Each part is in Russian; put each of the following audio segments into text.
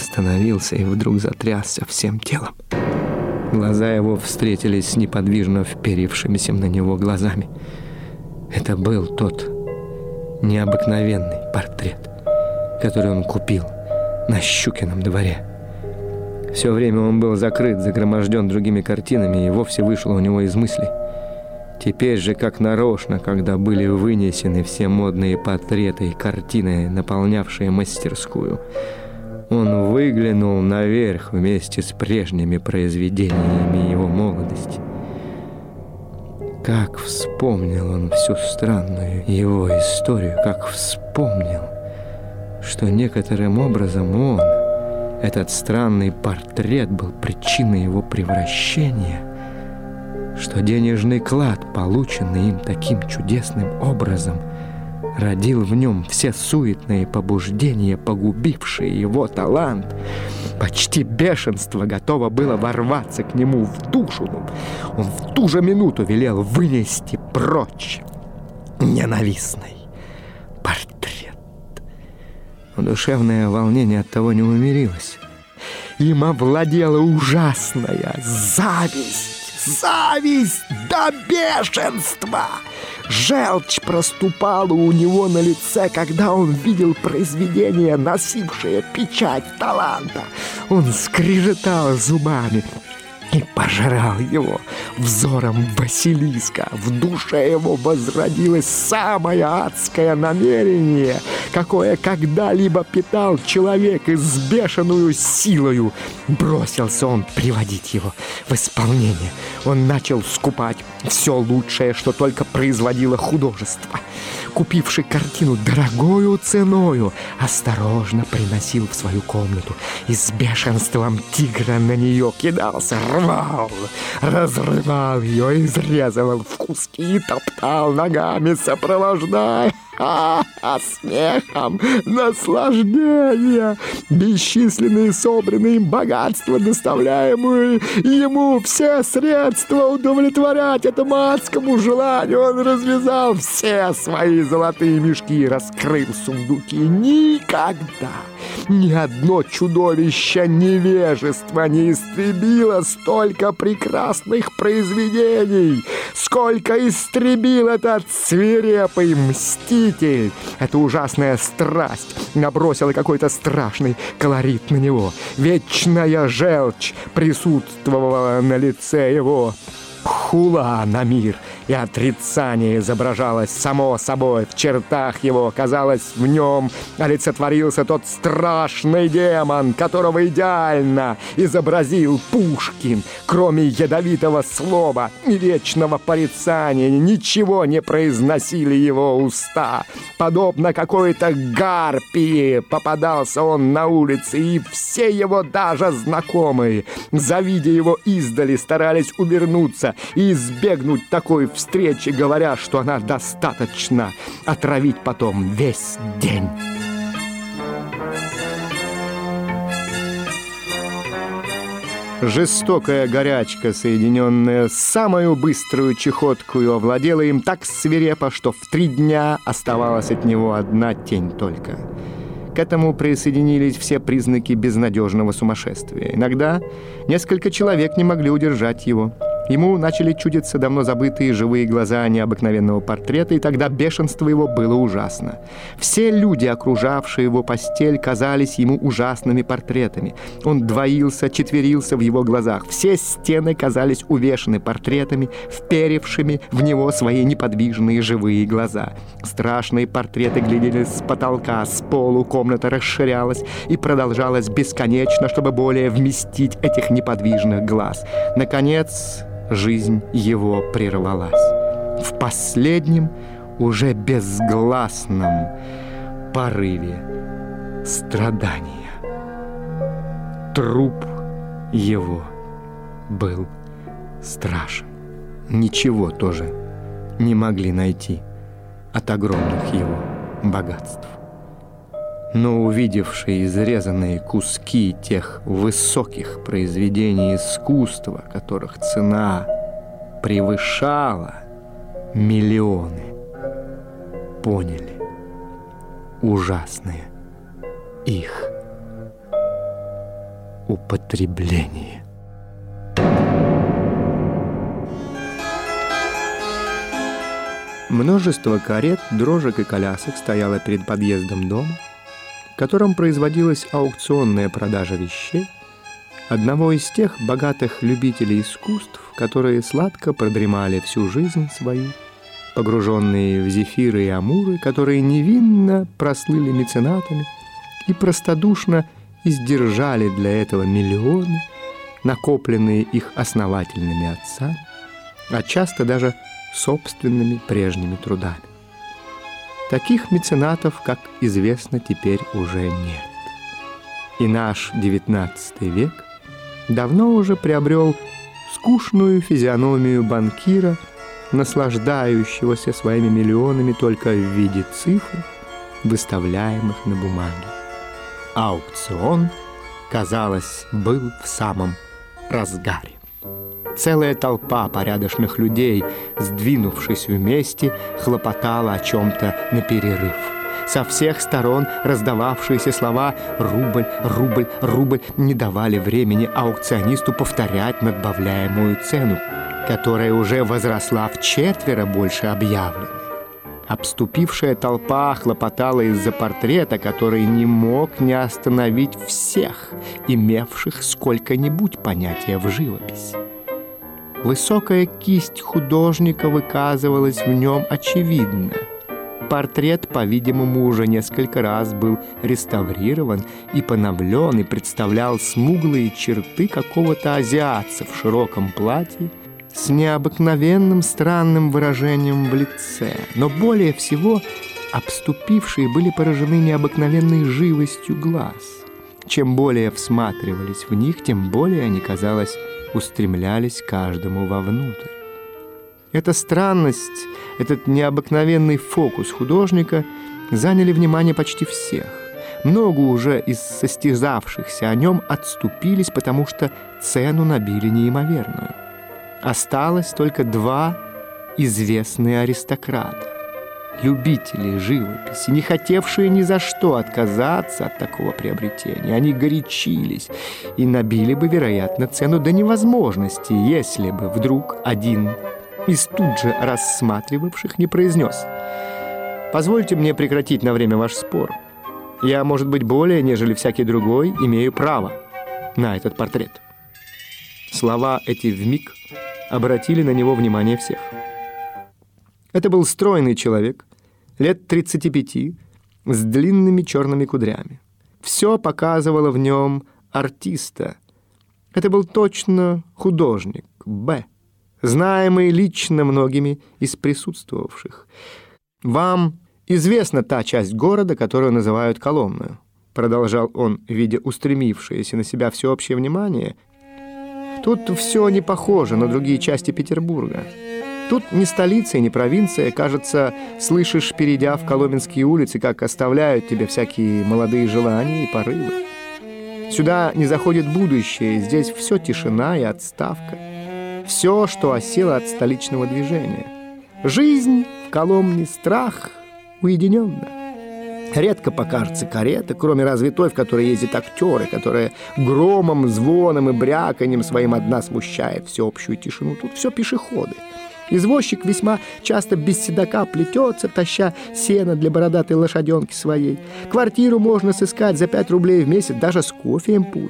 остановился и вдруг затрясся всем телом. Глаза его встретились с неподвижно вперившимися на него глазами. Это был тот необыкновенный портрет, который он купил на Щукином дворе. Все время он был закрыт, загроможден другими картинами и вовсе вышел у него из мыслей. Теперь же, как нарочно, когда были вынесены все модные портреты и картины, наполнявшие мастерскую, он выглянул наверх вместе с прежними произведениями его молодости. Как вспомнил он всю странную его историю, как вспомнил, что некоторым образом он, этот странный портрет, был причиной его превращения – что денежный клад, полученный им таким чудесным образом, родил в нем все суетные побуждения, погубившие его талант. Почти бешенство готово было ворваться к нему в душу. Он в ту же минуту велел вынести прочь ненавистный портрет. Но душевное волнение от того не умирилось. Им овладела ужасная зависть зависть до бешенства. Желчь проступала у него на лице, когда он видел произведение, носившее печать таланта. Он скрежетал зубами, и пожрал его взором Василиска. В душе его возродилось самое адское намерение, какое когда-либо питал человек и с бешеную силою. Бросился он приводить его в исполнение. Он начал скупать все лучшее, что только производило художество купивший картину дорогою ценою, осторожно приносил в свою комнату и с бешенством тигра на нее кидался, рвал, разрывал ее, изрезывал в куски и топтал ногами, сопровождая а смехом, наслаждение, бесчисленные собранные им богатства, доставляемые ему все средства удовлетворять этому адскому желанию. Он развязал все свои золотые мешки, раскрыл сундуки. Никогда ни одно чудовище невежества не истребило столько прекрасных произведений, сколько истребил этот свирепый мститель. Эта ужасная страсть набросила какой-то страшный колорит на него. Вечная желчь присутствовала на лице его. Хула на мир — и отрицание изображалось само собой в чертах его. Казалось, в нем олицетворился тот страшный демон, которого идеально изобразил Пушкин. Кроме ядовитого слова и вечного порицания, ничего не произносили его уста. Подобно какой-то гарпии попадался он на улице, и все его даже знакомые, завидя его издали, старались увернуться и избегнуть такой встречи встречи, говоря, что она достаточно отравить потом весь день. Жестокая горячка, соединенная с самую быструю чехоткую, овладела им так свирепо, что в три дня оставалась от него одна тень только. К этому присоединились все признаки безнадежного сумасшествия. Иногда несколько человек не могли удержать его – Ему начали чудиться давно забытые живые глаза необыкновенного портрета, и тогда бешенство его было ужасно. Все люди, окружавшие его постель, казались ему ужасными портретами. Он двоился, четверился в его глазах. Все стены казались увешаны портретами, вперевшими в него свои неподвижные живые глаза. Страшные портреты глядели с потолка, с полу, комната расширялась и продолжалась бесконечно, чтобы более вместить этих неподвижных глаз. Наконец, жизнь его прервалась. В последнем, уже безгласном порыве страдания. Труп его был страшен. Ничего тоже не могли найти от огромных его богатств но увидевший изрезанные куски тех высоких произведений искусства, которых цена превышала миллионы, поняли ужасные их употребление. Множество карет, дрожек и колясок стояло перед подъездом дома, котором производилась аукционная продажа вещей, одного из тех богатых любителей искусств, которые сладко продремали всю жизнь свою, погруженные в зефиры и амуры, которые невинно прослыли меценатами и простодушно издержали для этого миллионы, накопленные их основательными отцами, а часто даже собственными прежними трудами. Таких меценатов, как известно, теперь уже нет. И наш XIX век давно уже приобрел скучную физиономию банкира, наслаждающегося своими миллионами только в виде цифр, выставляемых на бумаге. Аукцион, казалось, был в самом разгаре. Целая толпа порядочных людей, сдвинувшись вместе, хлопотала о чем-то на перерыв. Со всех сторон раздававшиеся слова «рубль, рубль, рубль» не давали времени аукционисту повторять надбавляемую цену, которая уже возросла в четверо больше объявленной. Обступившая толпа хлопотала из-за портрета, который не мог не остановить всех, имевших сколько-нибудь понятия в живописи. Высокая кисть художника выказывалась в нем очевидно. Портрет, по-видимому, уже несколько раз был реставрирован и поновлен и представлял смуглые черты какого-то азиатца в широком платье с необыкновенным странным выражением в лице. Но более всего обступившие были поражены необыкновенной живостью глаз. Чем более всматривались в них, тем более они, казалось, устремлялись каждому вовнутрь. Эта странность, этот необыкновенный фокус художника заняли внимание почти всех. Много уже из состязавшихся о нем отступились, потому что цену набили неимоверную. Осталось только два известные аристократа любители живописи, не хотевшие ни за что отказаться от такого приобретения. Они горячились и набили бы, вероятно, цену до невозможности, если бы вдруг один из тут же рассматривавших не произнес «Позвольте мне прекратить на время ваш спор. Я, может быть, более, нежели всякий другой, имею право на этот портрет». Слова эти вмиг обратили на него внимание всех. Это был стройный человек, лет 35, с длинными черными кудрями. Все показывало в нем артиста. Это был точно художник, Б, знаемый лично многими из присутствовавших. Вам известна та часть города, которую называют Коломную, продолжал он, видя устремившееся на себя всеобщее внимание. Тут все не похоже на другие части Петербурга. Тут ни столица и ни провинция, кажется, слышишь, перейдя в Коломенские улицы, как оставляют тебе всякие молодые желания и порывы. Сюда не заходит будущее, здесь все тишина и отставка. Все, что осело от столичного движения. Жизнь в Коломне страх уединенно. Редко покажется карета, кроме разве той, в которой ездят актеры, которая громом, звоном и бряканьем своим одна смущает всеобщую тишину. Тут все пешеходы. Извозчик весьма часто без седока плетется, таща сено для бородатой лошаденки своей. Квартиру можно сыскать за 5 рублей в месяц даже с кофеем по.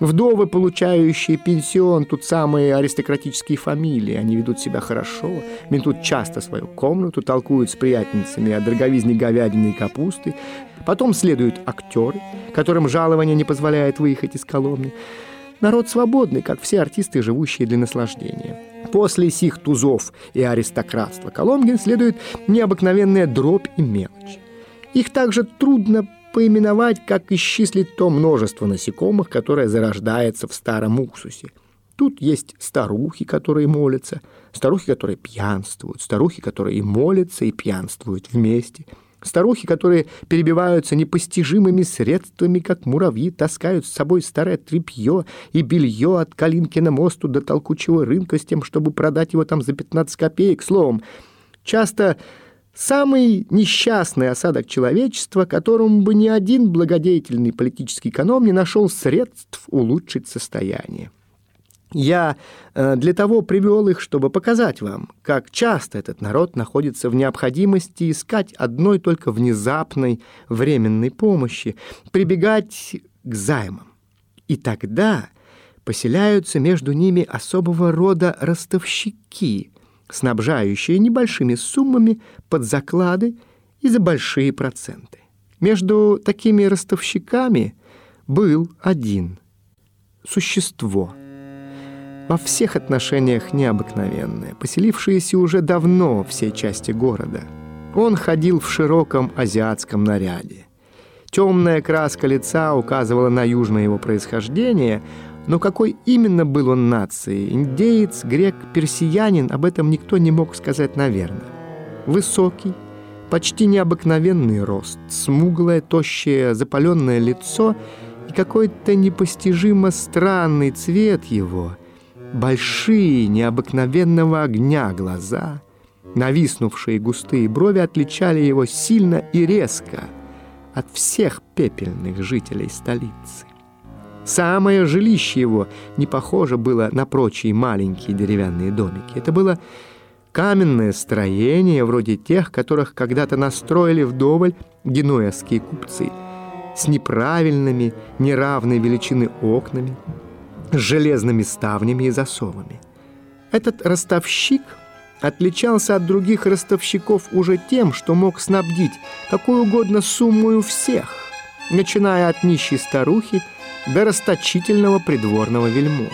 Вдовы, получающие пенсион, тут самые аристократические фамилии. Они ведут себя хорошо, метут часто свою комнату, толкуют с приятницами о дороговизне говядины и капусты. Потом следуют актеры, которым жалование не позволяет выехать из Коломни. Народ свободный, как все артисты, живущие для наслаждения. После сих тузов и аристократства Коломгин следует необыкновенная дробь и мелочь. Их также трудно поименовать, как исчислить то множество насекомых, которое зарождается в старом уксусе. Тут есть старухи, которые молятся, старухи, которые пьянствуют, старухи, которые и молятся, и пьянствуют вместе – Старухи, которые перебиваются непостижимыми средствами, как муравьи, таскают с собой старое тряпье и белье от Калинкина мосту до толкучего рынка с тем, чтобы продать его там за 15 копеек. Словом, часто Самый несчастный осадок человечества, которому бы ни один благодетельный политический эконом не нашел средств улучшить состояние. Я э, для того привел их, чтобы показать вам, как часто этот народ находится в необходимости искать одной только внезапной временной помощи, прибегать к займам. И тогда поселяются между ними особого рода ростовщики, снабжающие небольшими суммами под заклады и за большие проценты. Между такими ростовщиками был один – существо – во всех отношениях необыкновенное, поселившееся уже давно в всей части города. Он ходил в широком азиатском наряде. Темная краска лица указывала на южное его происхождение, но какой именно был он нации, индеец, грек, персиянин, об этом никто не мог сказать наверное. Высокий, почти необыкновенный рост, смуглое, тощее, запаленное лицо и какой-то непостижимо странный цвет его — Большие, необыкновенного огня глаза, нависнувшие густые брови отличали его сильно и резко от всех пепельных жителей столицы. Самое жилище его не похоже было на прочие маленькие деревянные домики. Это было каменное строение, вроде тех, которых когда-то настроили вдоволь генуэзские купцы, с неправильными, неравной величины окнами, с железными ставнями и засовами. Этот ростовщик отличался от других ростовщиков уже тем, что мог снабдить какую угодно сумму всех, начиная от нищей старухи до расточительного придворного вельможи.